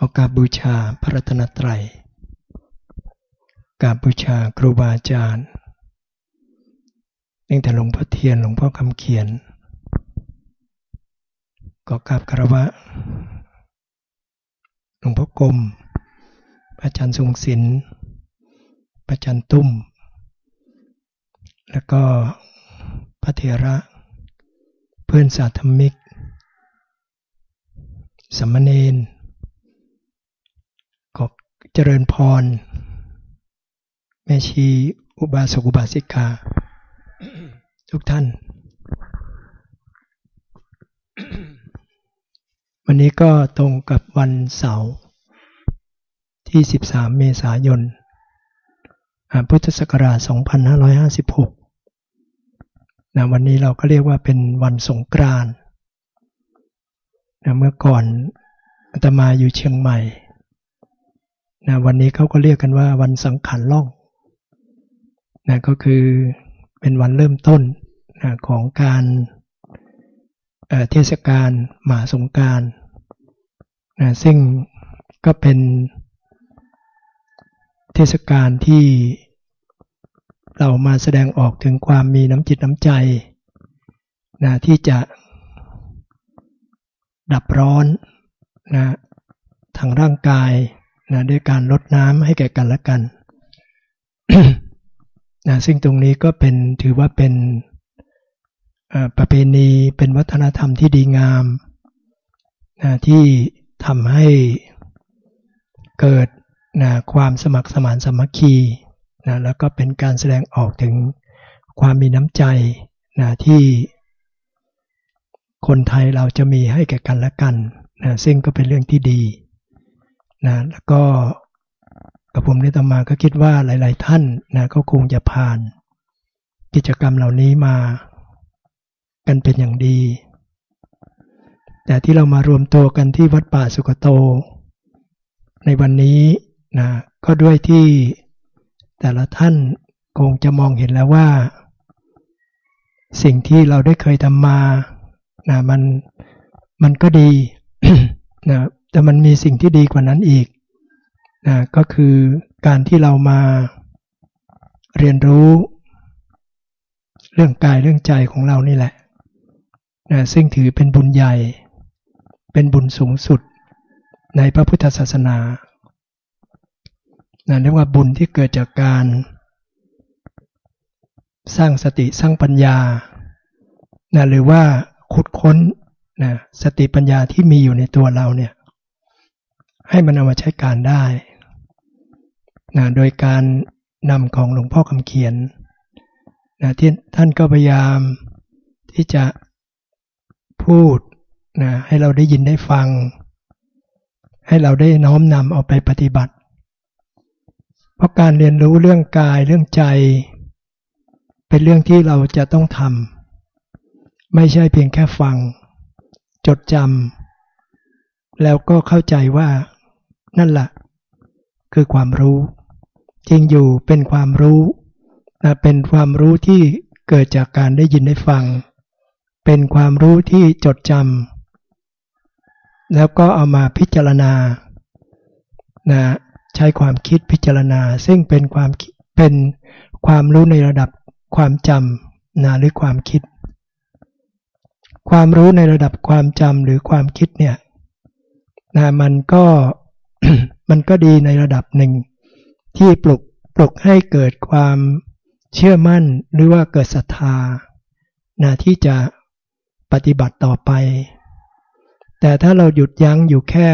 โอกาสบูชาพระรัตนตรัยกาบบูชาครูบาอาจารย์ตั้งแต่หลวงพ่อเทียนหลวงพ่อคำเขียน ก็กราบคารวะ หลวงพ่อกรมอาจารย์ทรงศิลป์อาจารย์ตุ้ม แล้วก็พระเถระ เพื่อนสาธมิกสมณเณร เจริญพร แม่ชีอุบาสกอุบาสิกา ทุกท่าน วันนี้ก็ตรงกับวันเสาร์ที่ 13 เมษายน พุทธศักราช 2556นะวันนี้เราก็เรียกว่าเป็นวันสงกรานต์นะเมื่อก่อนอาตมาอยู่เชียงใหม่ นะวันนี้เขาก็เรียกกันว่าวันสังขารล่องนะก็คือเป็นวันเริ่มต้นนะของการเเทศกาลหมาสงการนะซึ่งก็เป็นเทศกาลที่เรามาแสดงออกถึงความมีน้ำจิตน้ำใจนะที่จะดับร้อนนะทางร่างกาย นะด้วยการลดน้ำให้แก่กันและกันนะซึ่งตรงนี้ก็เป็นถือว่าเป็นประเพณีเป็นวัฒนธรรมที่ดีงามนะที่ทำให้เกิดนะความสมัครสมานสมัคคีนะแล้วก็เป็นการแสดงออกถึงความมีน้ำใจนะที่คนไทยเราจะมีให้แก่กันและกันนะซึ่งก็เป็นเรื่องที่ดี นะแล้วก็กับผมได้ตมาก็คิดว่าหลาย ๆ ท่านนะก็คงจะผ่านกิจกรรมเหล่านี้มากันเป็นอย่างดี แต่ที่เรามารวมตัวกันที่วัดป่าสุกโต ในวันนี้นะก็ด้วยที่แต่ละท่านคงจะมองเห็นแล้วว่า สิ่งที่เราได้เคยทำมานะมันมันก็ดีนะ แต่มันมีสิ่งที่ดีกว่านั้นอีกนะก็คือการที่เรามาเรียนรู้เรื่องกายเรื่องใจของเรานี่แหละนะซึ่งถือเป็นบุญใหญ่ เป็นบุญสูงสุดในพระพุทธศาสนานะเรียกว่าบุญที่เกิดจากการ สร้างสติสร้างปัญญานะหรือว่าขุดค้นนะสติปัญญาที่มีอยู่ในตัวเราเนี่ย ให้มันเอามาใช้การได้นะโดยการนำของหลวงพ่อคำเขียนนะที่ท่านก็พยายามที่จะพูดนะให้เราได้ยินได้ฟัง ให้เราได้น้อมนำเอาไปปฏิบัติ เพราะการเรียนรู้เรื่องกายเรื่องใจ เป็นเรื่องที่เราจะต้องทำไม่ใช่เพียงแค่ฟัง จดจำแล้วก็เข้าใจว่า นั่นแหละคือความรู้ จริงอยู่เป็นความรู้นะเป็นความรู้ที่เกิดจากการได้ยินได้ฟัง เป็นความรู้ที่จดจำแล้วก็เอามาพิจารณานะใช้ความคิดพิจารณา ซึ่งเป็นความเป็นความรู้ในระดับความจำนะหรือความคิด ความรู้ในระดับความจำหรือความคิดเนี่ยนะมันก็ มันก็ดีในระดับหนึ่ง ที่ปลุกปลุกให้เกิดความเชื่อมั่นหรือว่าเกิดศรัทธานะที่จะปฏิบัติต่อไป แต่ถ้าเราหยุดยั้งอยู่แค่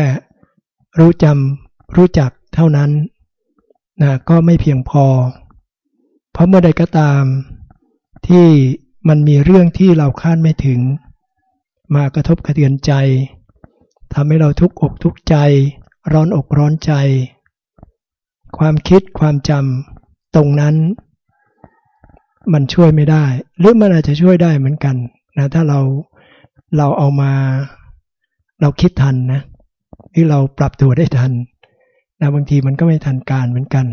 รู้จำรู้จักเท่านั้นนะก็ไม่เพียงพอ เพราะเมื่อใดก็ตามที่มันมีเรื่องที่เราคาดไม่ถึง มากระทบกระเทือนใจทำให้เราทุกข์อกทุกข์ใจ ร้อนอกร้อนใจ ความคิดความจำตรงนั้น มันช่วยไม่ได้ หรือมันอาจจะช่วยได้เหมือนกันนะถ้าเราเราเอามาเราคิดทันนะที่เราปรับตัวได้ทันนะบางทีมันก็ไม่ทันการเหมือนกัน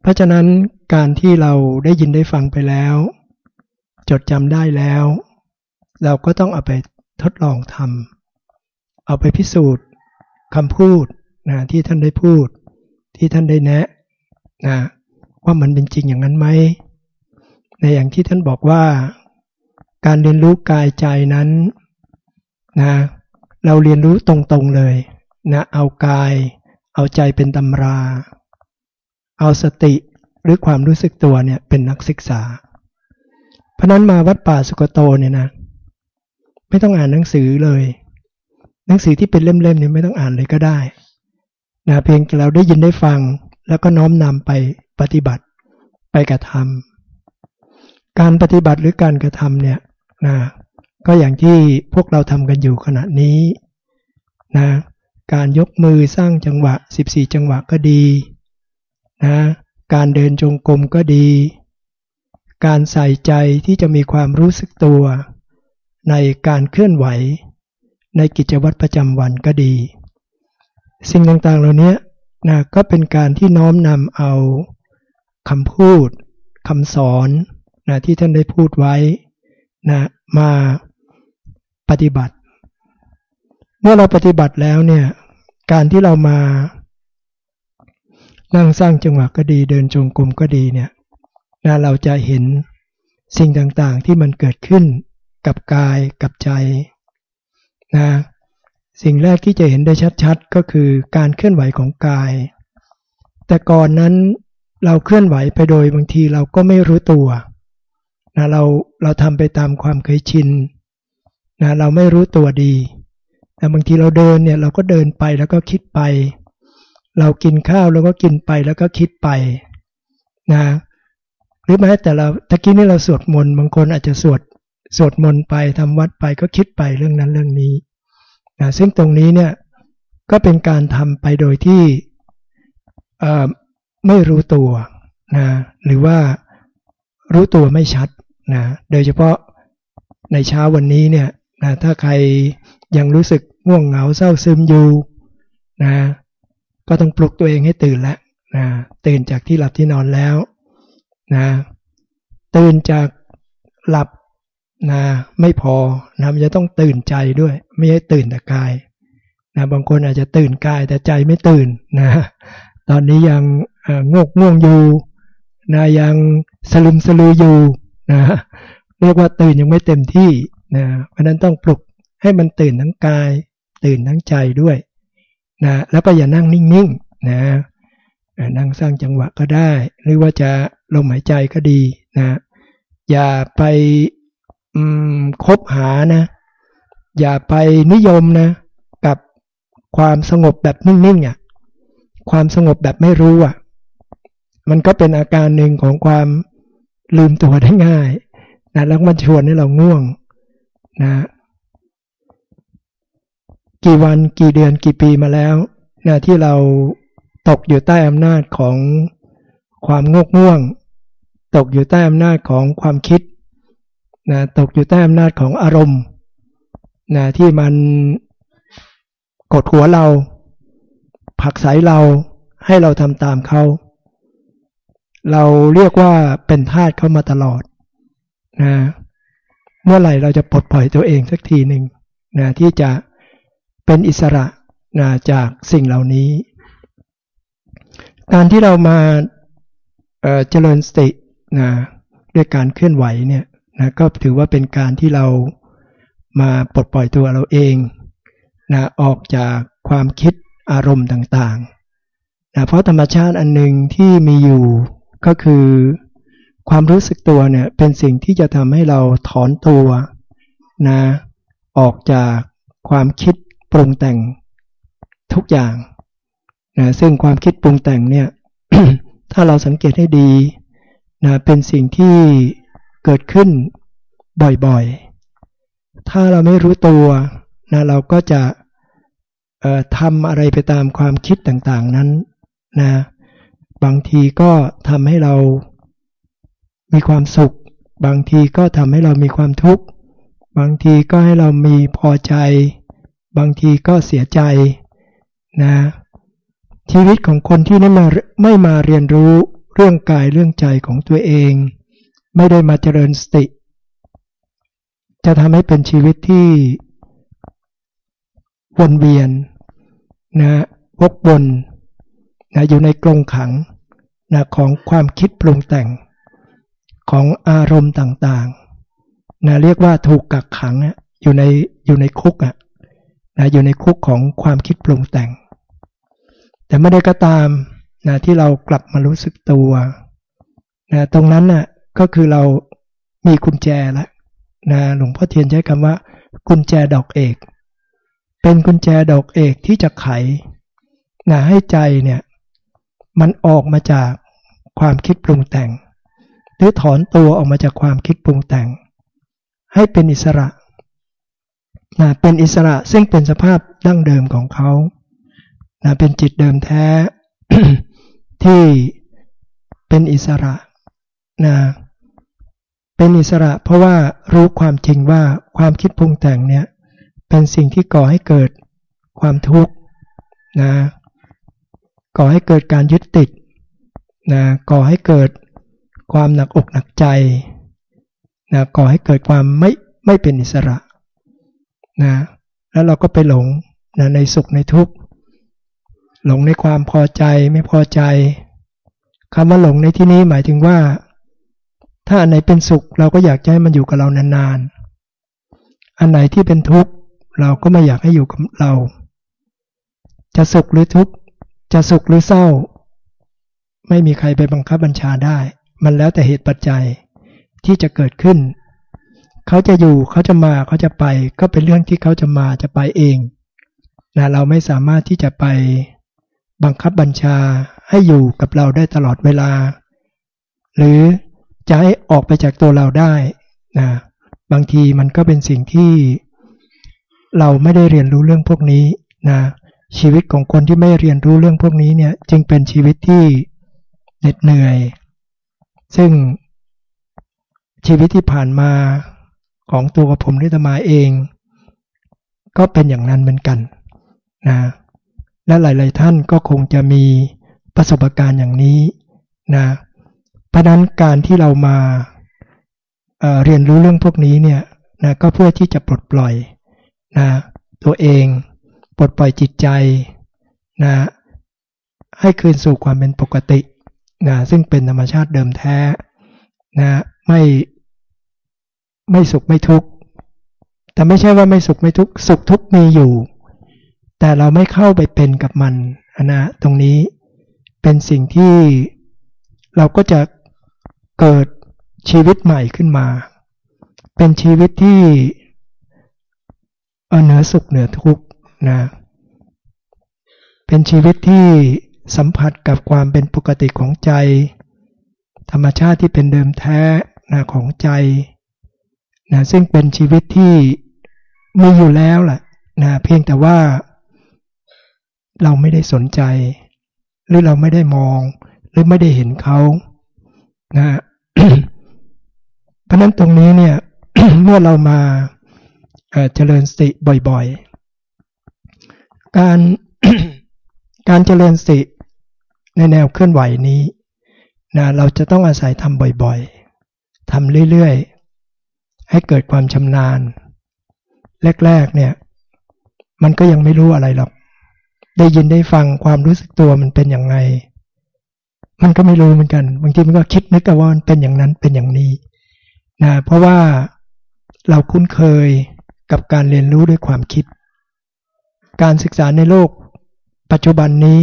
เพราะฉะนั้นการที่เราได้ยินได้ฟังไปแล้ว จดจำได้แล้ว เราก็ต้องเอาไปทดลองทำเอาไปพิสูจน์ คำพูดนะที่ท่านได้พูด ที่ท่านได้แนะนะว่ามันเป็นจริงอย่างนั้นไหมในอย่างที่ท่านบอกว่า การเรียนรู้กายใจนั้นนะเราเรียนรู้ตรงๆเลยนะเอากาย เอาใจเป็นตำรา เอาสติหรือความรู้สึกตัวเนี่ยเป็นนักศึกษา เพราะนั้นมาวัดป่าสุกโตเนี่ยนะ ไม่ต้องอ่านหนังสือเลย หนังสือที่เป็นเล่มๆเนี่ยไม่ต้องอ่านเลยก็ได้นะเพียงเราได้ยินได้ฟัง แล้วก็น้อมนำไปปฏิบัติไปกระทำการปฏิบัติหรือการกระทำเนี่ยนะก็อย่างที่พวกเราทำกันอยู่ขณะนี้นะการยกมือสร้างจังหวะ 14 จังหวะก็ดีนะการเดินจงกรมก็ดี การใส่ใจที่จะมีความรู้สึกตัว ในการเคลื่อนไหว ในกิจวัตรประจำวันก็ดี สิ่งต่างๆเหล่านี้นะก็เป็นการที่น้อมนำเอาคำพูดคำสอนนะที่ท่านได้พูดไว้นะมาปฏิบัติ เมื่อเราปฏิบัติแล้วเนี่ยการที่เรามานั่งสร้างจังหวะก็ดีเดินจงกรมก็ดีเนี่ยนะเราจะเห็นสิ่งต่างๆที่มันเกิดขึ้นกับกายกับใจ นะสิ่งแรกที่จะเห็นได้ชัดๆ ก็คือการเคลื่อนไหวของกาย แต่ก่อนนั้นเราเคลื่อนไหวไปโดยบางทีเราก็ไม่รู้ตัวนะเราเราทำไปตามความเคยชินนะเราไม่รู้ตัวดีแต่บางทีเราเดินเนี่ยเราก็เดินไปแล้วก็คิดไป เรากินข้าวแล้วก็กินไปแล้วก็คิดไปนะหรือแม้แต่เราตะกี้นี่เราสวดมนต์บางคนอาจจะสวด สวดมนต์ไปทำวัดไปก็คิดไปเรื่องนั้นเรื่องนี้นะซึ่งตรงนี้เนี่ยก็เป็นการทำไปโดยที่ไม่รู้ตัวนะหรือว่ารู้ตัวไม่ชัดนะโดยเฉพาะในเช้าวันนี้เนี่ยนะถ้าใครยังรู้สึกง่วงเหงาเศร้าซึมอยู่นะก็ต้องปลุกตัวเองให้ตื่นแล้วนะตื่นจากที่หลับที่นอนแล้วนะตื่นจากหลับ นะไม่พอนะมันจะต้องตื่นใจด้วย ไม่ใช่ตื่นแต่กายนะบางคนอาจจะตื่นกายแต่ใจไม่ตื่นนะตอนนี้ยังงกง่วงอยู่นะยังสลุมสลืออยู่นะเรียกว่าตื่นยังไม่เต็มที่นะเพราะนั้นต้องปลุกให้มันตื่นทั้งกาย ตื่นทั้งใจด้วยนะแล้วก็อย่านั่งนิ่งๆนะนั่งสร้างจังหวะก็ได้ หรือว่าจะลมหายใจก็ดีนะอย่าไป คบหานะ อย่าไปนิยมนะ กับความสงบแบบนิ่งๆอะความสงบแบบไม่รู้อะ มันก็เป็นอาการหนึ่งของความลืมตัวได้ง่ายนะแล้วมันชวนให้เราง่วงนะกี่วันกี่เดือนกี่ปีมาแล้วนะที่เราตกอยู่ใต้อำนาจของความงกง่วง ตกอยู่ใต้อำนาจของความคิด นะตกอยู่ใต้อำนาจของอารมณ์นะที่มันกดหัวเราผักใสเราให้เราทำตามเขาเราเรียกว่าเป็นทาสเขามาตลอดนะเมื่อไหร่เราจะปลดปล่อยตัวเองสักทีหนึ่งนะที่จะเป็นอิสระนะจากสิ่งเหล่านี้ การที่เรามาเจริญสตินะด้วยการเคลื่อนไหวเนี่ย นะก็ถือว่าเป็นการที่เรามาปลดปล่อยตัวเราเองนะออกจากความคิดอารมณ์ต่างๆนะเพราะธรรมชาติอันหนึ่งที่มีอยู่ก็คือความรู้สึกตัวเนี่ยเป็นสิ่งที่จะทำให้เราถอนตัวนะออกจากความคิดปรุงแต่งทุกอย่างนะซึ่งความคิดปรุงแต่งเนี่ยถ้าเราสังเกตให้ดีนะเป็นสิ่งที่ เกิดขึ้นบ่อยๆ ถ้าเราไม่รู้ตัวนะเราก็จะทำอะไรไปตามความคิดต่างๆนั้นนะบางทีก็ทำให้เรามีความสุข บางทีก็ทำให้เรามีความทุกข์ บางทีก็ให้เรามีพอใจ บางทีก็เสียใจนะชีวิตของคนที่ไม่มาไม่มาเรียนรู้เรื่องกายเรื่องใจของตัวเอง ไม่ได้มาเจริญสติ จะทำให้เป็นชีวิตที่วนเวียนนะวกวนนะอยู่ในกรงขังนะของความคิดปรุงแต่งของอารมณ์ต่างๆนะเรียกว่าถูกกักขังอยู่ในอยู่ในคุกอะนะอยู่ในคุกของความคิดปรุงแต่ง แต่ไม่ได้ก็ตามนะที่เรากลับมารู้สึกตัวนะตรงนั้นนะ่ะ ก็คือเรามีกุญแจแล้วนะหลวงพ่อเทียนใช้คำว่า กุญแจดอกเอก เป็นกุญแจดอกเอกที่จะไขนะให้ใจเนี่ยมันออกมาจากความคิดปรุงแต่ง หรือถอนตัวออกมาจากความคิดปรุงแต่ง ให้เป็นอิสระนะเป็นอิสระซึ่งเป็นสภาพดั้งเดิมของเขานะเป็นจิตเดิมแท้ที่เป็นอิสระนะ เป็นอิสระเพราะว่ารู้ความจริงว่าความคิดปรุงแต่งเนี่ยเป็นสิ่งที่ก่อให้เกิดความทุกข์นะก่อให้เกิดการยึดติดนะก่อให้เกิดความหนักอกหนักใจนะก่อให้เกิดความไม่ไม่เป็นอิสระนะแล้วเราก็ไปหลงนะในสุขในทุกข์หลงในความพอใจไม่พอใจคำว่าหลงในที่นี้หมายถึงว่า ถ้าอันไหนเป็นสุข เราก็อยากจะให้มันอยู่กับเรานานๆ อันไหนที่เป็นทุกข์เราก็ไม่อยากให้อยู่กับเรา จะสุขหรือทุกข์ จะสุขหรือเศร้า ไม่มีใครไปบังคับบัญชาได้ มันแล้วแต่เหตุปัจจัยที่จะเกิดขึ้น เขาจะอยู่เขาจะมาเขาจะไป ก็เป็นเรื่องที่เขาจะมาจะไปเองนะเราไม่สามารถที่จะไปบังคับบัญชาให้อยู่กับเราได้ตลอดเวลา หรือ จะให้ออกไปจากตัวเราได้นะบางทีมันก็เป็นสิ่งที่เราไม่ได้เรียนรู้เรื่องพวกนี้นะชีวิตของคนที่ไม่เรียนรู้เรื่องพวกนี้เนี่ยจึงเป็นชีวิตที่เหน็ดเหนื่อย ซึ่งชีวิตที่ผ่านมาของตัวผมนิตมาเอง ก็เป็นอย่างนั้นเหมือนกันนะและหลาย ๆ ท่านก็คงจะมีประสบการณ์อย่างนี้นะ เพราะนั้นการที่เรามาเเรียนรู้เรื่องพวกนี้เนี่ยนะก็เพื่อที่จะปลดปล่อยนะตัวเอง ปลดปล่อยจิตใจนะให้คืนสู่ความเป็นปกตินะซึ่งเป็นธรรมชาติเดิมแท้นะไม่ไม่สุขไม่ทุกข์แต่ไม่ใช่ว่าไม่สุขไม่ทุกข์สุขทุกข์มีอยู่ แต่เราไม่เข้าไปเป็นกับมันนะตรงนี้เป็นสิ่งที่เราก็จะ เกิดชีวิตใหม่ขึ้นมา เป็นชีวิตที่เหนือสุขเหนือทุกข์นะเป็นชีวิตที่สัมผัสกับความเป็นปกติของใจ ธรรมชาติที่เป็นเดิมแท้นะของใจนะซึ่งเป็นชีวิตที่มีอยู่แล้วแหละนะเพียงแต่ว่าเราไม่ได้สนใจ หรือเราไม่ได้มอง หรือไม่ได้เห็นเขานะ เพราะนั้นตรงนี้เนี่ยเมื่อเรามาเจริญสติบ่อยๆ การการเจริญสติในแนวเคลื่อนไหวนี้นะเราจะต้องอาศัยทำบ่อยๆทำเรื่อยๆ ให้เกิดความชำนาญ แรกๆเนี่ยมันก็ยังไม่รู้อะไรหรอก ได้ยินได้ฟังความรู้สึกตัวมันเป็นอย่างไง มันก็ไม่รู้เหมือนกัน บางทีมันก็คิดนึกว่ามันเป็นอย่างนั้นเป็นอย่างนี้นะเพราะว่าเราคุ้นเคยกับการเรียนรู้ด้วยความคิด การศึกษาในโลก ปัจจุบันนี้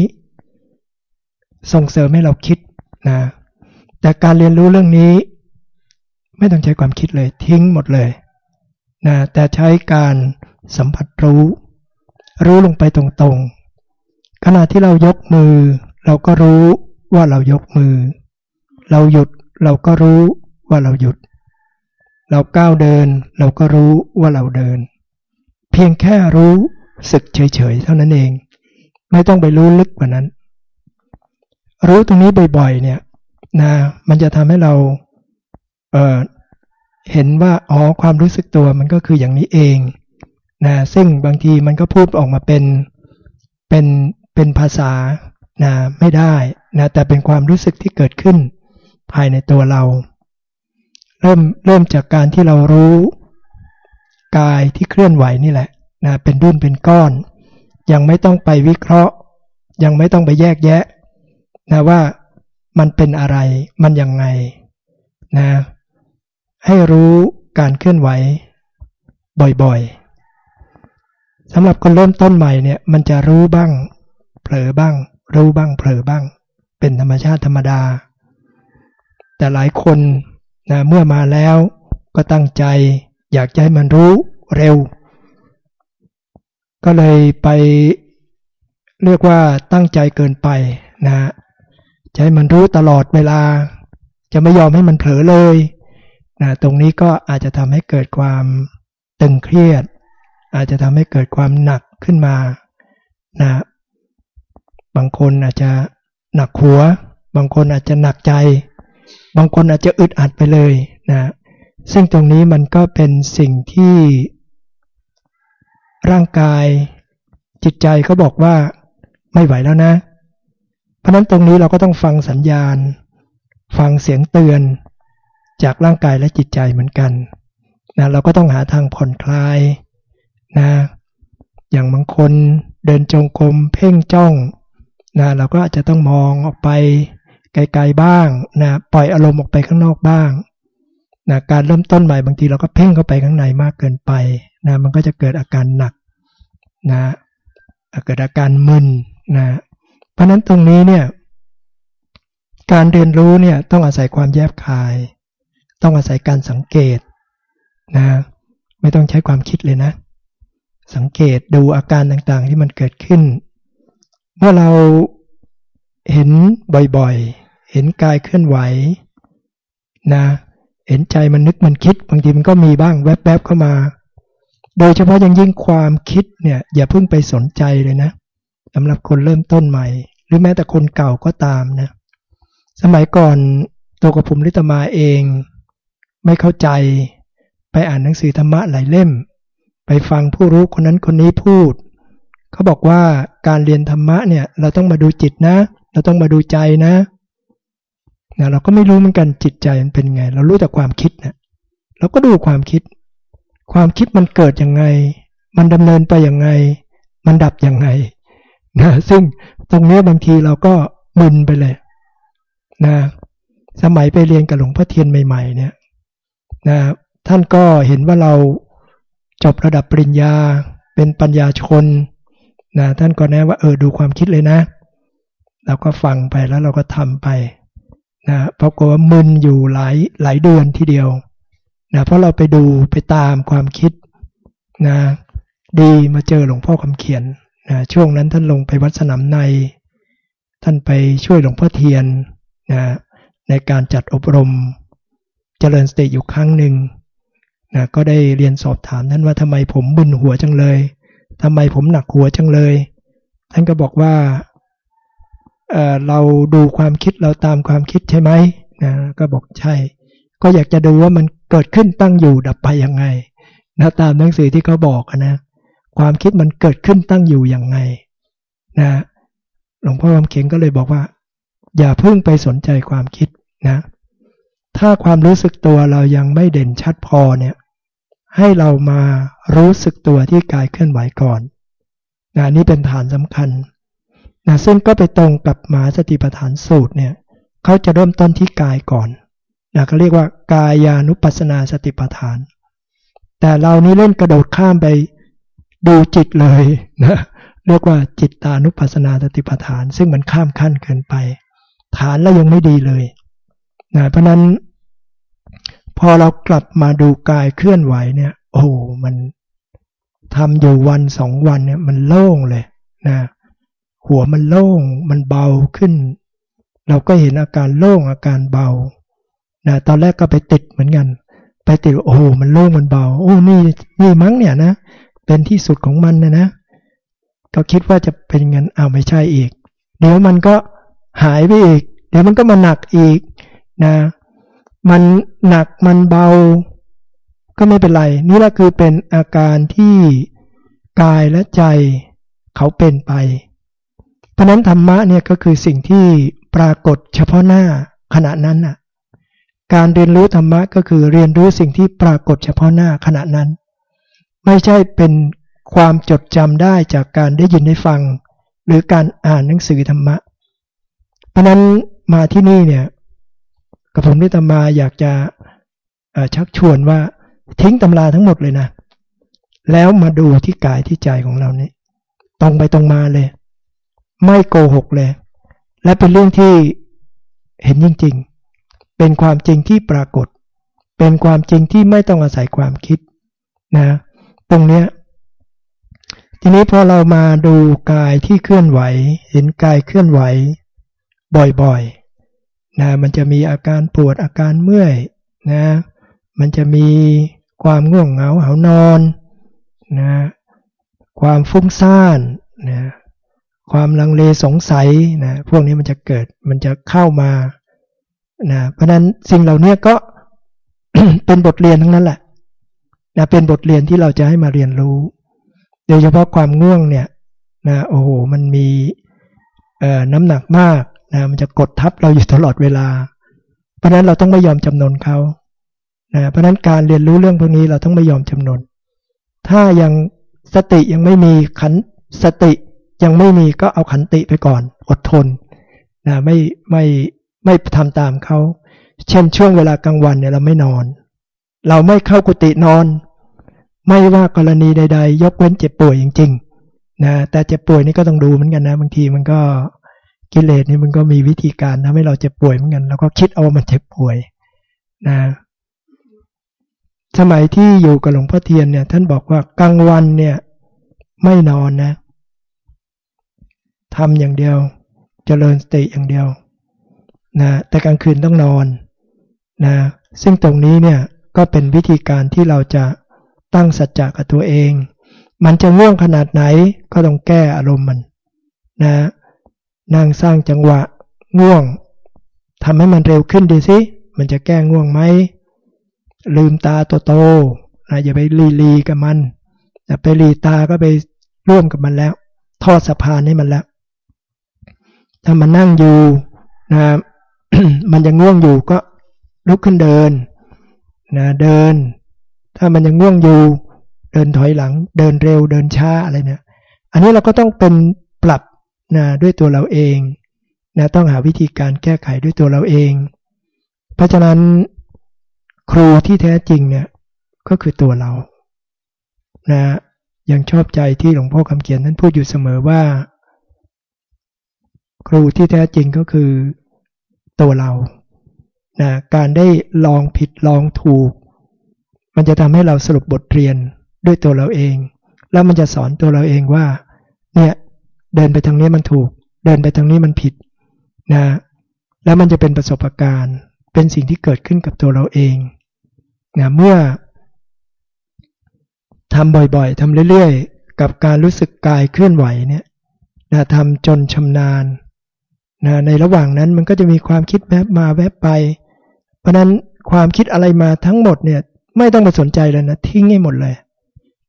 ส่งเสริมให้เราคิดนะแต่การเรียนรู้เรื่องนี้ ไม่ต้องใช้ความคิดเลย ทิ้งหมดเลยนะแต่ใช้การสัมผัสรู้ รู้ลงไปตรงๆ ขณะที่เรายกมือ เราก็รู้ ว่าเรายกมือ เราหยุดเราก็รู้ว่าเราหยุด เราก้าวเดิน เราก็รู้ว่าเราเดิน เพียงแค่รู้สึกเฉยๆเท่านั้นเอง ไม่ต้องไปรู้ลึกกว่านั้น รู้ตรงนี้บ่อยๆเนี่ยนะมันจะทำให้เราเเห็นว่าอ๋อความรู้สึกตัวมันก็คืออย่างนี้เองนะซึ่งบางทีมันก็พูดออกมาเป็นเป็นเป็นภาษา นะไม่ได้นะแต่เป็นความรู้สึกที่เกิดขึ้นภายในตัวเรา เริ่มเริ่มจากการที่เรารู้กายที่เคลื่อนไหวนี่แหละนะเป็นดุ้นเป็นก้อน ยังไม่ต้องไปวิเคราะห์ ยังไม่ต้องไปแยกแยะนะว่ามันเป็นอะไรมันยังไงนะให้รู้การเคลื่อนไหวบ่อยๆสำหรับคนเริ่มต้นใหม่เนี่ยมันจะรู้บ้าง เผลอบ้าง รู้บ้างเผลอบ้าง เป็นธรรมชาติธรรมดา แต่หลายคนนะเมื่อมาแล้วก็ตั้งใจ อยากจะให้มันรู้เร็ว ก็เลยไปเรียกว่าตั้งใจเกินไปนะจะให้มันรู้ตลอดเวลา จะไม่ยอมให้มันเผลอเลยนะตรงนี้ก็อาจจะทำให้เกิดความตึงเครียด อาจจะทำให้เกิดความหนักขึ้นมานะ บางคนอาจจะหนักหัว บางคนอาจจะหนักใจ บางคนอาจจะอึดอัดไปเลยนะซึ่งตรงนี้มันก็เป็นสิ่งที่ ร่างกายจิตใจเขาบอกว่าไม่ไหวแล้วนะ เพราะนั้นตรงนี้เราก็ต้องฟังสัญญาณ ฟังเสียงเตือน จากร่างกายและจิตใจเหมือนกันนะเราก็ต้องหาทางผ่อนคลายนะอย่างบางคนเดินจงกรมเพ่งจ้อง นะเราก็อาจจะต้องมองออกไปไกลๆบ้างนะปล่อยอารมณ์ออกไปข้างนอกบ้างนะการเริ่มต้นใหม่บางทีเราก็เพ่งเข้าไปข้างในมากเกินไปนะมันก็จะเกิดอาการหนักนะเกิดอาการมึนนะเพราะนั้นตรงนี้เนี่ยการเรียนรู้เนี่ยต้องอาศัยความแยบคาย ต้องอาศัยการสังเกตนะไม่ต้องใช้ความคิดเลยนะ สังเกตดูอาการต่างๆที่มันเกิดขึ้น เมื่อเราเห็นบ่อยๆ เห็นกายเคลื่อนไหวนะ เห็นใจมันนึกมันคิด บางทีมันก็มีบ้างแวบๆเข้ามา โดยเฉพาะยังยิ่งความคิดเนี่ย อย่าเพิ่งไปสนใจเลยนะสำหรับคนเริ่มต้นใหม่ หรือแม้แต่คนเก่าก็ตามนะ สมัยก่อนตัวกับผมลิตมาเอง ไม่เข้าใจไปอ่านหนังสือธรรมะหลายเล่ม ไปฟังผู้รู้คนนั้นคนนี้พูด เขาบอกว่าการเรียนธรรมะเนี่ย เราต้องมาดูจิตนะ เราต้องมาดูใจนะนะเราก็ไม่รู้เหมือนกันจิตใจมันเป็นไง เรารู้แต่ความคิดนะเราก็ดูความคิด ความคิดมันเกิดยังไง มันดำเนินไปยังไง มันดับยังไงนะซึ่งตรงนี้บางทีเราก็มึนไปเลยนะสมัยไปเรียนกับหลวงพ่อเทียนใหม่ ๆ เนี่ยนะท่านก็เห็นว่าเราจบระดับปริญญาเป็นปัญญาชน นะท่านก็แนะว่าเออดูความคิดเลยนะ เราก็ฟังไปแล้วเราก็ทำไปนะเพราะกว่ามึนอยู่หลายหลายเดือนทีเดียวนะเพราะเราไปดูไปตามความคิดนะดีมาเจอหลวงพ่อคำเขียนนะช่วงนั้นท่านลงไปวัดสนามใน ท่านไปช่วยหลวงพ่อเทียนนะในการจัดอบรมเจริญสติอยู่ครั้งหนึ่งนะก็ได้เรียนสอบถามท่านว่าทำไมผมบึนหัวจังเลย ทำไมผมหนักหัวจังเลย ท่านก็บอกว่าเเราดูความคิดเราตามความคิดใช่ไหมนะก็บอกใช่ ก็อยากจะดูว่ามันเกิดขึ้นตั้งอยู่ดับไปยังไงนะตามหนังสือที่เขาบอกนะความคิดมันเกิดขึ้นตั้งอยู่ย่างไงนะหลวงพ่อคำเขียนก็เลยบอกว่า อย่าเพิ่งไปสนใจความคิดนะถ้าความรู้สึกตัวเรายังไม่เด่นชัดพอเนี่ย ให้เรามารู้สึกตัวที่กายเคลื่อนไหวก่อนนะนี่เป็นฐานสำคัญนะซึ่งก็ไปตรงกับมหาสติปัฏฐานสูตรเนี่ยเขาจะเริ่มต้นที่กายก่อนนะเขาเรียกว่ากายานุปัสนาสติปัฏฐาน แต่เรานี้เล่นกระโดดข้ามไปดูจิตเลยนะเรียกว่าจิตตานุปัสนาสติปัฏฐาน ซึ่งมันข้ามขั้นเกินไป ฐานแล้วยังไม่ดีเลยนะเพราะนั้น พอเรากลับมาดูกายเคลื่อนไหวเนี่ย โอ้มันทำอยู่วันสองวันเนี่ย มันโล่งเลยนะหัวมันโล่ง มันเบาขึ้น เราก็เห็นอาการโล่งอาการเบานะตอนแรกก็ไปติดเหมือนกัน ไปติดโอ้โหมันโล่งมันเบา โอ้นี่นี่มั้งเนี่ยนะเป็นที่สุดของมันนะนะก็คิดว่าจะเป็นเงินเอาไม่ใช่อีก เดี๋ยวมันก็หายไปอีก เดี๋ยวมันก็มาหนักอีกนะ มันหนักมันเบา ก็ไม่เป็นไร นี่แหละคือเป็นอาการที่กายและใจเขาเป็นไป เพราะนั้นธรรมะเนี่ยก็คือสิ่งที่ปรากฏเฉพาะหน้าขณะนั้นน่ะ การเรียนรู้ธรรมะก็คือเรียนรู้สิ่งที่ปรากฏเฉพาะหน้าขณะนั้น ไม่ใช่เป็นความจดจำได้จากการได้ยินได้ฟัง หรือการอ่านหนังสือธรรมะ เพราะนั้นมาที่นี่เนี่ย กับผมได้ตมาอยากจะชักชวนว่าทิ้งตำราทั้งหมดเลยนะ แล้วมาดูที่กายที่ใจของเราเนี่ยตรงไปตรงมาเลย ไม่โกหกเลย และเป็นเรื่องที่เห็นจริงๆ เป็นความจริงที่ปรากฏ เป็นความจริงที่ไม่ต้องอาศัยความคิดนะ ตรงเนี้ยทีนี้พอเรามาดูกายที่เคลื่อนไหว เห็นกายเคลื่อนไหว บ่อยๆ นะมันจะมีอาการปวดอาการเมื่อยนะมันจะมีความง่วงเหงาเหานอนนะความฟุ้งซ่านนะความลังเลสงสัยนะพวกนี้มันจะเกิดมันจะเข้ามานะเพราะนั้นสิ่งเหล่านี้ก็เป็นบทเรียนทั้งนั้นแหละนะเป็นบทเรียนที่เราจะให้มาเรียนรู้ โดยเฉพาะความง่วงเนี่ยนะโอ้โหมันมีน้ำหนักมาก นะมันจะกดทับเราอยู่ตลอดเวลา เพราะนั้นเราต้องไม่ยอมจำนนเขานะเพราะนั้นการเรียนรู้เรื่องพวกนี้เราต้องไม่ยอมจำนน ถ้ายังสติยังไม่มีขันสติยังไม่มีก็เอาขันติไปก่อน อดทนนะไม่ไม่ไม่ทำตามเขา เช่นช่วงเวลากลางวันเนี่ยเราไม่นอน เราไม่เข้ากุฏินอน ไม่ว่ากรณีใด ๆ ยกเว้นเจ็บป่วยจริงๆนะแต่เจ็บป่วยนี่ก็ต้องดูเหมือนกันนะ บางทีมันก็ กิเลสนี่มันก็มีวิธีการทำให้เราเจ็บป่วยเหมือนกันแล้วก็คิดเอาว่ามันเจ็บป่วยนะสมัยที่อยู่กับหลวงพ่อเทียนเนี่ย ท่านบอกว่ากลางวันเนี่ย ไม่นอนนะทำอย่างเดียวจเจริญสติอย่างเดียวนะแต่กลางคืนต้องนอนนะซึ่งตรงนี้เนี่ยก็เป็นวิธีการที่เราจะตั้งสัจจะกับตัวเอง มันจะง่วงขนาดไหนก็ต้องแก้อารมณ์มันนะ นั่งสร้างจังหวะ ง่วงทำให้มันเร็วขึ้นดีสิ มันจะแก้ง่วงไหม ลืมตาโตๆนะอย่าไปลีลีกับมันแต่ไปลีตาก็ไปร่วมกับมันแล้ว ทอดสะพานให้มันแล้ว ถ้ามันนั่งอยู่นะมันยังง่วงอยู่ก็ลุกขึ้นเดินนะเดิน ถ้ามันยังง่วงอยู่ เดินถอยหลัง เดินเร็วเดินช้าอะไรเนี่ย อันนี้เราก็ต้องเป็นปรับ นะด้วยตัวเราเองนะต้องหาวิธีการแก้ไขด้วยตัวเราเอง เพราะฉะนั้นครูที่แท้จริงเนี่ยก็คือตัวเรานะยังชอบใจที่หลวงพ่อคำเขียนท่านพูดอยู่เสมอว่า ครูที่แท้จริงก็คือตัวเรานะการได้ลองผิดลองถูก มันจะทำให้เราสรุปบทเรียนด้วยตัวเราเอง แล้วมันจะสอนตัวเราเองว่า เนี่ย เดินไปทางนี้มันถูก เดินไปทางนี้มันผิดนะแล้วมันจะเป็นประสบการณ์ เป็นสิ่งที่เกิดขึ้นกับตัวเราเองนะเมื่อทำบ่อยๆทำเรื่อยๆ กับการรู้สึกกายเคลื่อนไหวเนี่ยนะทำจนชำนาญนะในระหว่างนั้นมันก็จะมีความคิดแวบมาแวบไป เพราะนั้นความคิดอะไรมาทั้งหมดเนี่ยไม่ต้องไปสนใจเลยนะทิ้งให้หมดเลย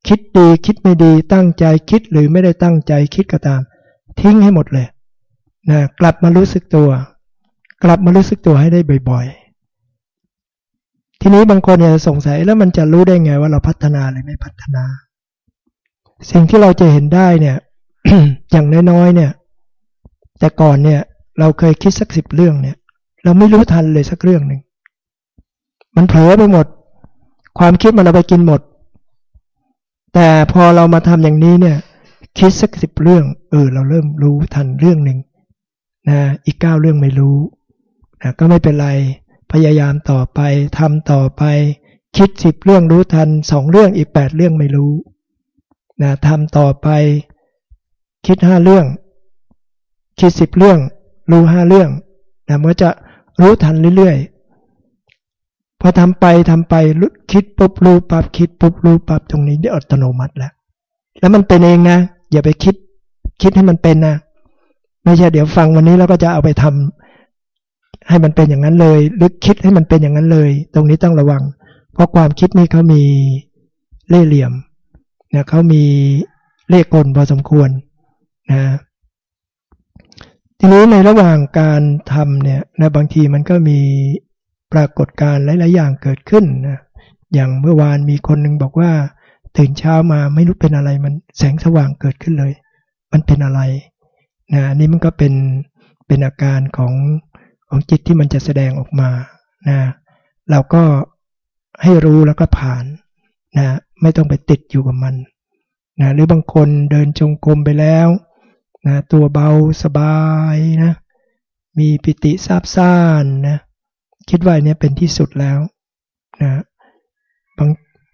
คิดดีคิดไม่ดีตั้งใจคิดหรือไม่ได้ตั้งใจคิดก็ตาม ทิ้งให้หมดเลยนะกลับมารู้สึกตัว กลับมารู้สึกตัวให้ได้บ่อย ๆ ทีนี้บางคนเนี่ยสงสัยแล้วมันจะรู้ได้ไงว่าเราพัฒนาหรือไม่พัฒนา สิ่งที่เราจะเห็นได้เนี่ย อย่างน้อยๆเนี่ย แต่ก่อนเนี่ย เราเคยคิดสักสิบเรื่องเนี่ย เราไม่รู้ทันเลยสักเรื่องหนึ่งมันเผลอไปหมด ความคิดมันเราไปกินหมด แต่พอเรามาทำอย่างนี้เนี่ย คิดสักสิบเรื่อง เออ เราเริ่มรู้ทันเรื่องหนึ่งนะอีกเก้าเรื่องไม่รู้นะก็ไม่เป็นไร พยายามต่อไปทำต่อไป คิดสิบเรื่องรู้ทันสองเรื่องอีกแปดเรื่องไม่รู้นะทำต่อไป คิดห้าเรื่อง คิดสิบเรื่อง รู้ห้าเรื่องนะมันจะรู้ทันเรื่อยๆ พอทำไปทำไปคิดปุ๊บรู้ปั๊บคิดปุ๊บรู้ปั๊บตรงนี้ได้อัตโนมัติแล้ว แล้วมันเป็นเองนะ อย่าไปคิด คิดให้มันเป็นนะไม่ใช่เดี๋ยวฟังวันนี้แล้วก็จะเอาไปทำให้มันเป็นอย่างนั้นเลย หรือคิดให้มันเป็นอย่างนั้นเลย ตรงนี้ต้องระวัง เพราะความคิดนี้เขามีเล่ห์เหลี่ยมนะเขามีเล่ห์กลพอสมควรนะทีนี้ในระหว่างการทำเนี่ยนะบางทีมันก็มีปรากฏการณ์หลาย ๆ อย่างเกิดขึ้นนะอย่างเมื่อวานมีคนหนึ่งบอกว่า ตื่นเช้ามาไม่รู้เป็นอะไรมันแสงสว่างเกิดขึ้นเลย มันเป็นอะไรนะนี่มันก็เป็นเป็นอาการของของจิตที่มันจะแสดงออกมานะเราก็ให้รู้แล้วก็ผ่านนะไม่ต้องไปติดอยู่กับมันนะหรือบางคนเดินจงกรมไปแล้วนะตัวเบาสบายนะมีปิติซาบซ่านนะคิดว่าเนี่ยเป็นที่สุดแล้วนะบาง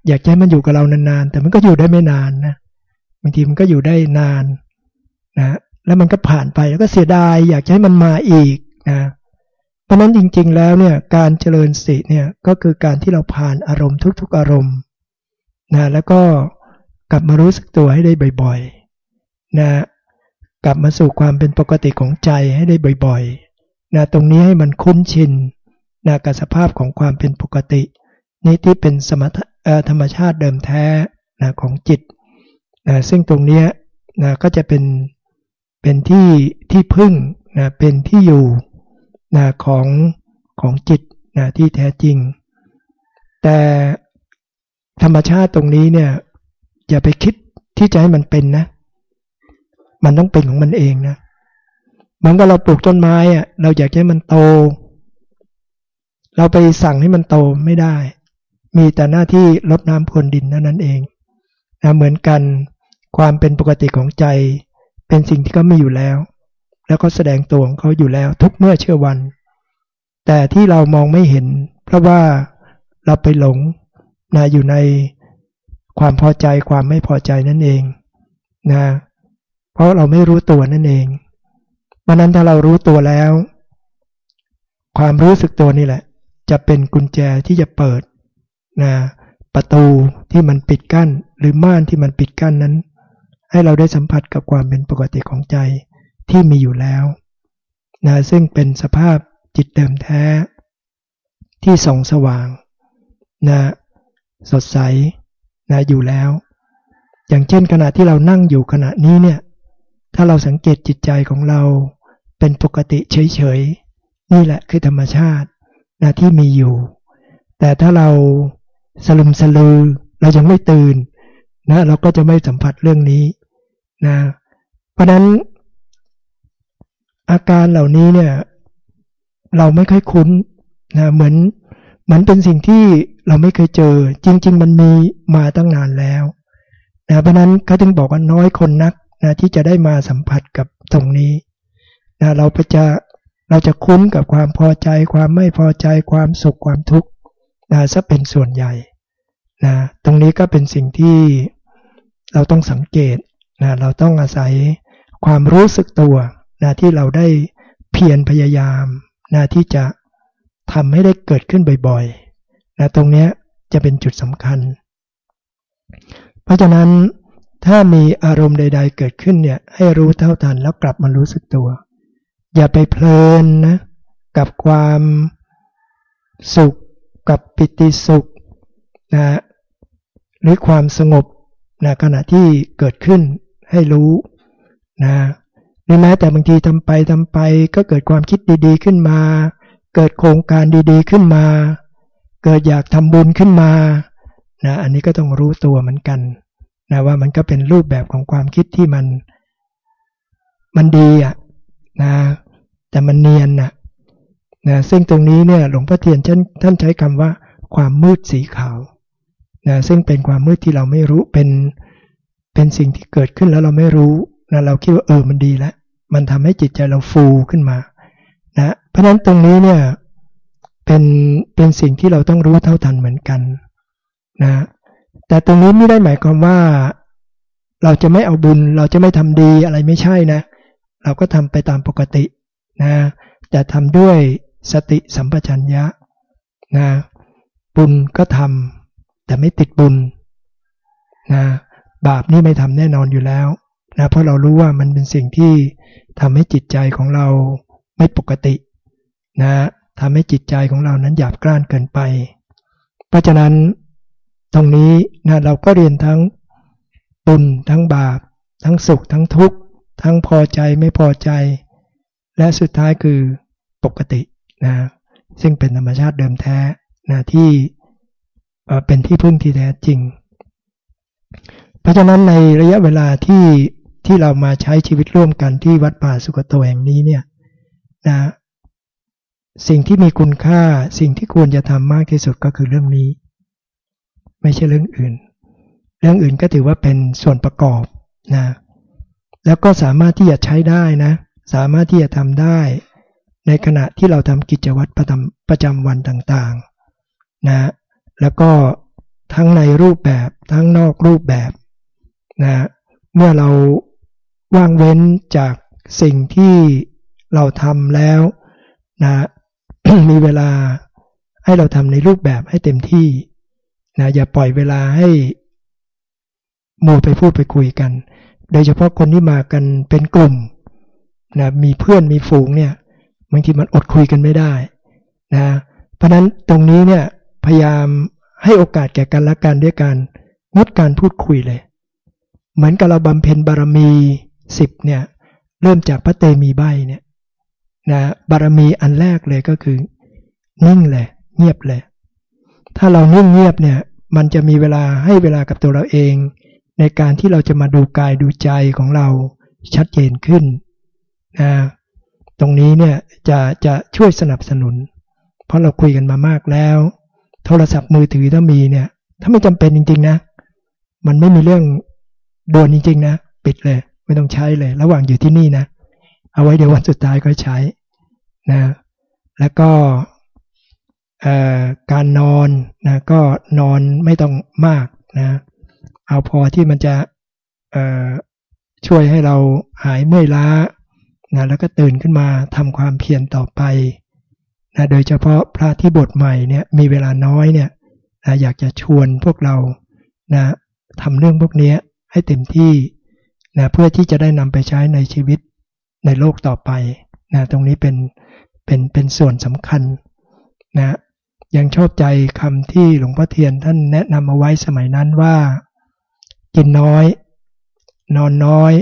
อยากให้มันอยู่กับเรานานๆ แต่มันก็อยู่ได้ไม่นานนะบางทีมันก็อยู่ได้นานนะแล้วมันก็ผ่านไปแล้วก็เสียดาย อยากให้มันมาอีกนะเพราะนั้นจริง ๆ แล้วเนี่ยการเจริญสติเนี่ยก็คือการที่เราผ่านอารมณ์ทุก ๆ อารมณ์นะแล้วก็กลับมารู้สึกตัวให้ได้บ่อยๆนะกลับมาสู่ความเป็นปกติของใจให้ได้บ่อยๆนะตรงนี้ให้มันคุ้นชินนะกับสภาพของความเป็นปกตินี่ที่เป็นสมถ ธรรมชาติเดิมแท้นะของจิตนะซึ่งตรงนี้นะก็จะเป็นเป็นที่ที่พึ่งนะเป็นที่อยู่นะของของจิตนะที่แท้จริง แต่ธรรมชาติตรงนี้เนี่ยอย่าไปคิดที่จะให้มันเป็นนะ มันต้องเป็นของมันเองนะเหมือนกับเราปลูกต้นไม้อะเราอยากให้มันโต เราไปสั่งให้มันโตไม่ได้ มีแต่หน้าที่ลดน้ำพรวนดินนั่นนั้นเองนะเหมือนกันความเป็นปกติของใจ เป็นสิ่งที่เขาไม่อยู่แล้ว แล้วก็แสดงตัวของเขาอยู่แล้วทุกเมื่อเชื่อวัน แต่ที่เรามองไม่เห็น เพราะว่าเราไปหลงนะอยู่ในความพอใจความไม่พอใจนั่นเองนะเพราะเราไม่รู้ตัวนั่นเองเพราะนั้นถ้าเรารู้ตัวแล้ว ความรู้สึกตัวนี่แหละ จะเป็นกุญแจที่จะเปิด นะประตูที่มันปิดกั้น หรือม่านที่มันปิดกั้นนั้น ให้เราได้สัมผัสกับความเป็นปกติของใจที่มีอยู่แล้วนะซึ่งเป็นสภาพจิตเดิมแท้ ที่ส่องสว่างนะสดใสนะอยู่แล้ว อย่างเช่นขณะที่เรานั่งอยู่ขณะนี้เนี่ยถ้าเราสังเกตจิตใจของเราเป็นปกติเฉยๆนี่แหละคือธรรมชาตินะที่มีอยู่ แต่ถ้าเรา สลุมสลือ เรายังไม่ตื่นนะเราก็จะไม่สัมผัสเรื่องนี้นะเพราะนั้น อาการเหล่านี้เนี่ย เราไม่ค่อยคุ้นนะเหมือนเหมือนเป็นสิ่งที่เราไม่เคยเจอ จริง ๆ มันมีมาตั้งนานแล้วนะเพราะนั้นเขาถึงบอกว่าน้อยคนนักนะที่จะได้มาสัมผัสกับตรงนี้นะเราจะเราจะคุ้นกับความพอใจ ความไม่พอใจความสุขความทุกข์ นะซะเป็นส่วนใหญ่นะตรงนี้ก็เป็นสิ่งที่เราต้องสังเกตนะเราต้องอาศัยความรู้สึกตัวนะที่เราได้เพียรพยายามนะที่จะทำให้ได้เกิดขึ้นบ่อยๆนะตรงนี้จะเป็นจุดสำคัญ เพราะฉะนั้นถ้ามีอารมณ์ใด ๆ เกิดขึ้นเนี่ยให้รู้เท่าทันแล้วกลับมารู้สึกตัว อย่าไปเพลินนะกับความสุข กับปิติสุขนะหรือความสงบนะขณะที่เกิดขึ้นให้รู้นะหรือแม้แต่บางทีทำไปทำไปก็เกิดความคิดดีๆขึ้นมา เกิดโครงการดีๆขึ้นมา เกิดอยากทำบุญขึ้นมานะอันนี้ก็ต้องรู้ตัวเหมือนกันนะว่ามันก็เป็นรูปแบบของความคิดที่มัน มันดีอะนะแต่มันเนียนนะ นะซึ่งตรงนี้เนี่ยหลวงพ่อเทียนท่านใช้คำว่า ความมืดสีขาวนะซึ่งเป็นความมืดที่เราไม่รู้เป็นเป็นสิ่งที่เกิดขึ้นแล้วเราไม่รู้นะเราคิดว่าเออมันดีแล้วมันทำให้จิตใจเราฟูขึ้นมานะเพราะฉะนั้นตรงนี้เนี่ยเป็นเป็นสิ่งที่เราต้องรู้เท่าทันเหมือนกันนะแต่ตรงนี้ไม่ได้หมายความว่า เราจะไม่เอาบุญ เราจะไม่ทำดีอะไรไม่ใช่นะ เราก็ทำไปตามปกตินะแต่ทำด้วย สติสัมปชัญญะนะบุญก็ทำแต่ไม่ติดบุญนะบาปนี่ไม่ทำแน่นอนอยู่แล้วนะเพราะเรารู้ว่ามันเป็นสิ่งที่ทำให้จิตใจของเราไม่ปกตินะทำให้จิตใจของเรานั้นหยาบกร้านเกินไป เพราะฉะนั้นตรงนี้นะเราก็เรียนทั้งบุญทั้งบาป ทั้งสุข ทั้งทุกข์ ทั้งพอใจไม่พอใจ และสุดท้ายคือปกติ นะซึ่งเป็นธรรมชาติเดิมแท้นะที่เป็นที่พึ่งที่แท้จริง เพราะฉะนั้นในระยะเวลาที่ที่เรามาใช้ชีวิตร่วมกันที่วัดป่าสุกโตแห่งนี้เนี่ยนะสิ่งที่มีคุณค่าสิ่งที่ควรจะทำมากที่สุดก็คือเรื่องนี้ ไม่ใช่เรื่องอื่น เรื่องอื่นก็ถือว่าเป็นส่วนประกอบนะแล้วก็สามารถที่จะใช้ได้นะ สามารถที่จะทำได้ ในขณะที่เราทำกิจวัตรประจำประจำวันต่างๆนะแล้วก็ทั้งในรูปแบบทั้งนอกรูปแบบนะเมื่อเราว่างเว้นจากสิ่งที่เราทำแล้วนะมีเวลาให้เราทำในรูปแบบให้เต็มที่นะอย่าปล่อยเวลาให้โมไปพูดไปคุยกัน โดยเฉพาะคนที่มากันเป็นกลุ่มนะมีเพื่อนมีฝูงเนี่ย บางทีมันอดคุยกันไม่ได้นะ เพราะนั้นตรงนี้เนี่ยพยายามให้โอกาสแก่กันและกันด้วยการงดการพูดคุยเลย เหมือนกับเราบำเพ็ญบารมีสิบเนี่ยเริ่มจากพระเตมีใบเนี่ยนะบารมีอันแรกเลยก็คือ นิ่งเลยเงียบเลย ถ้าเรานิ่งเงียบเนี่ยมันจะมีเวลาให้เวลากับตัวเราเอง ในการที่เราจะมาดูกายดูใจของเราชัดเจนขึ้นนะ ตรงนี้เนี่ยจะจะช่วยสนับสนุน เพราะเราคุยกันมามากแล้ว โทรศัพท์มือถือถ้ามีเนี่ย ถ้าไม่จำเป็นจริง ๆ นะ มันไม่มีเรื่องโดนจริง ๆ นะ ปิดเลย ไม่ต้องใช้เลย ระหว่างอยู่ที่นี่นะ เอาไว้เดี๋ยววันสุดท้ายก็ใช้นะ แล้วก็การนอนนะก็นอนไม่ต้องมากนะ เอาพอที่มันจะช่วยให้เราหายเมื่อยล้า นะแล้วก็ตื่นขึ้นมาทำความเพียรต่อไปนะโดยเฉพาะพระที่บทใหม่เนี่ยมีเวลาน้อยเนี่ยนะอยากจะชวนพวกเรานะทำเรื่องพวกนี้ให้เต็มที่นะเพื่อที่จะได้นำไปใช้ในชีวิตในโลกต่อไปนะตรงนี้เป็นเป็นเป็นส่วนสำคัญนะยังชอบใจคำที่หลวงพ่อเทียนท่านแนะนำเอาไว้สมัยนั้นว่า กินน้อย นอนน้อย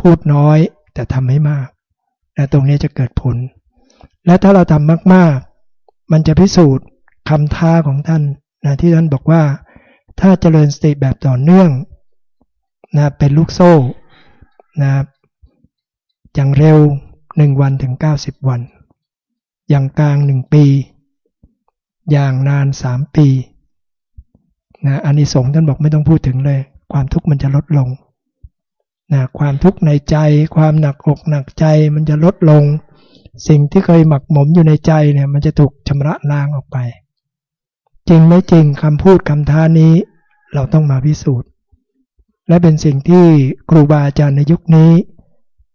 พูดน้อย แต่ทำให้มากนะตรงนี้จะเกิดผล และถ้าเราทำมาก ๆ มันจะพิสูจน์คำท้าของท่านนะที่ท่านบอกว่า ถ้าเจริญสติแบบต่อเนื่องนะเป็นลูกโซ่นะอย่างเร็วหนึ่งวันถึง 90 วัน อย่างกลางหนึ่งปี อย่างนานสามปีนะอันนี้สงท่านบอกไม่ต้องพูดถึงเลย ความทุกข์มันจะลดลง นะความทุกข์ในใจ ความหนักอกหนักใจมันจะลดลง สิ่งที่เคยหมักหมมอยู่ในใจเนี่ย มันจะถูกชำระล้างออกไป จริงไม่จริงคำพูดคำท้านี้เราต้องมาพิสูจน์ และเป็นสิ่งที่ครูบาอาจารย์ในยุคนี้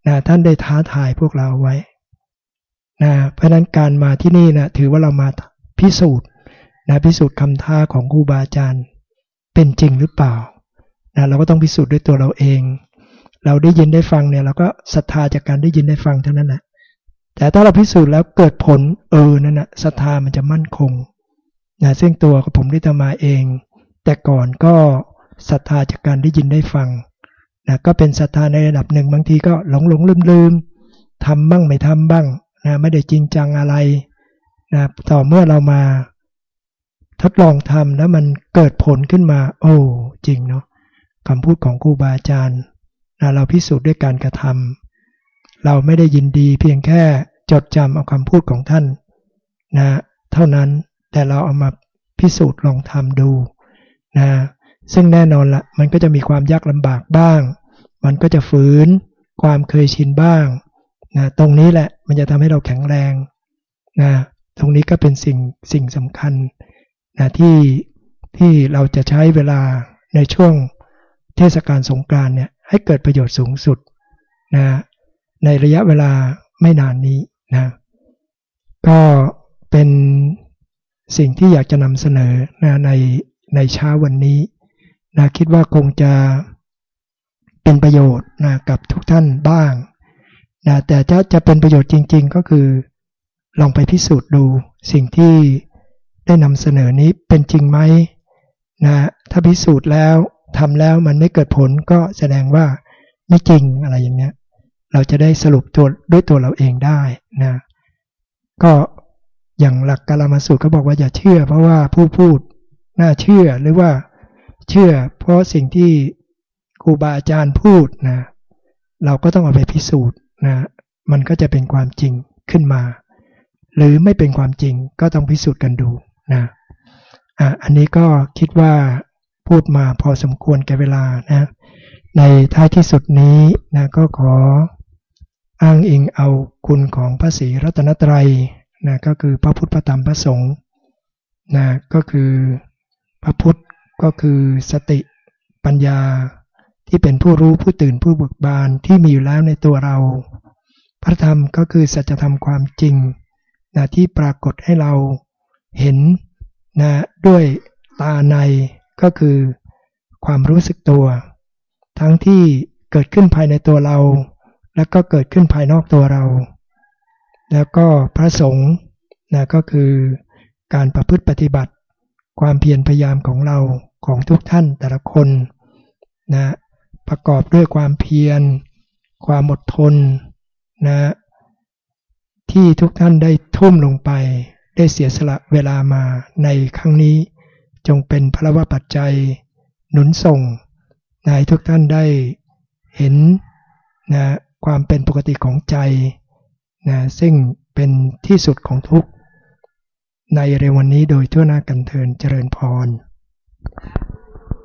นะท่านได้ท้าทายพวกเราไว้นะเพราะนั้นการมาที่นี่นะถือว่าเรามาพิสูจน์นะพิสูจน์คำท้าของครูบาอาจารย์ เป็นจริงหรือเปล่านะเราก็ต้องพิสูจน์ด้วยตัวเราเอง เราได้ยินได้ฟังเนี่ยเราก็ศรัทธาจากการได้ยินได้ฟังเท่านั้นแหละแต่ถ้าเราพิสูจน์แล้วเกิดผลเออนั่นนะศรัทธามันจะมั่นคงนะซึ่งตัวของผมได้ทำมาเอง แต่ก่อนก็ศรัทธาจากการได้ยินได้ฟังนะก็เป็นศรัทธาในระดับหนึ่งบางทีก็หลงหลงลืมลืมทำบ้างไม่ทำบ้างนะไม่ได้จริงจังอะไรนะต่อเมื่อเรามาทดลองทำแล้วมันเกิดผลขึ้นมา โอ้จริงเนาะคำพูดของครูบาอาจารย์ นะเราพิสูจน์ด้วยการกระทำเราไม่ได้ยินดีเพียงแค่จดจำเอาคำพูดของท่านนะเท่านั้นแต่เราเอามาพิสูจน์ลองทำดูนะซึ่งแน่นอนละมันก็จะมีความยากลำบากบ้าง มันก็จะฝืนความเคยชินบ้างนะตรงนี้แหละมันจะทำให้เราแข็งแรงนะตรงนี้ก็เป็นสิ่งสิ่งสำคัญนะที่ที่เราจะใช้เวลาในช่วงเทศกาลสงกรานเนี่ย ให้เกิดประโยชน์สูงสุดนะในระยะเวลาไม่นานนี้นะก็เป็นสิ่งที่อยากจะนำเสนอนะในในเช้าวันนี้นะคิดว่าคงจะเป็นประโยชน์นะกับทุกท่านบ้างนะแต่ถ้าจะเป็นประโยชน์จริง ๆ ก็คือลองไปพิสูจน์ดูสิ่งที่ได้นำเสนอนี้เป็นจริงไหมนะถ้าพิสูจน์แล้ว ทำแล้วมันไม่เกิดผลก็แสดงว่าไม่จริงอะไรอย่างเนี้ย เราจะได้สรุปตัวด้วยตัวเราเองได้นะ ก็อย่างหลักกาลมาสูตรก็บอกว่าอย่าเชื่อ เพราะว่าผู้พูดน่าเชื่อหรือว่าเชื่อ เพราะสิ่งที่ครูบาอาจารย์พูดนะ เราก็ต้องเอาไปพิสูจน์นะ มันก็จะเป็นความจริงขึ้นมา หรือไม่เป็นความจริงก็ต้องพิสูจน์กันดูนะอะอันนี้ก็คิดว่า พูดมาพอสมควรแก่เวลานะในท้ายที่สุดนี้นะก็ขออ้างอิงเอาคุณของพระศรีรัตนตรัยนะก็คือพระพุทธพระธรรมพระสงฆ์นะก็คือพระพุทธก็คือสติปัญญาที่เป็นผู้รู้ผู้ตื่นผู้เบิกบานที่มีอยู่แล้วในตัวเรา พระธรรมก็คือสัจธรรมความจริงนะที่ปรากฏให้เราเห็นนะด้วยตาใน ก็คือความรู้สึกตัว ทั้งที่เกิดขึ้นภายในตัวเรา แล้วก็เกิดขึ้นภายนอกตัวเรา แล้วก็พระสงฆ์นะก็คือการประพฤติปฏิบัติ ความเพียรพยายามของเราของทุกท่านแต่ละคนนะประกอบด้วยความเพียร ความอดทนนะที่ทุกท่านได้ทุ่มลงไป ได้เสียสละเวลามาในครั้งนี้ จงเป็นพระวปัจจัย หนุนส่งนทุกท่านได้เห็นนะความเป็นปกติของใจนะซึ่งเป็นที่สุดของทุกในเร็ววันนี้โดยทั่วหน้ากันเทินเจริญพร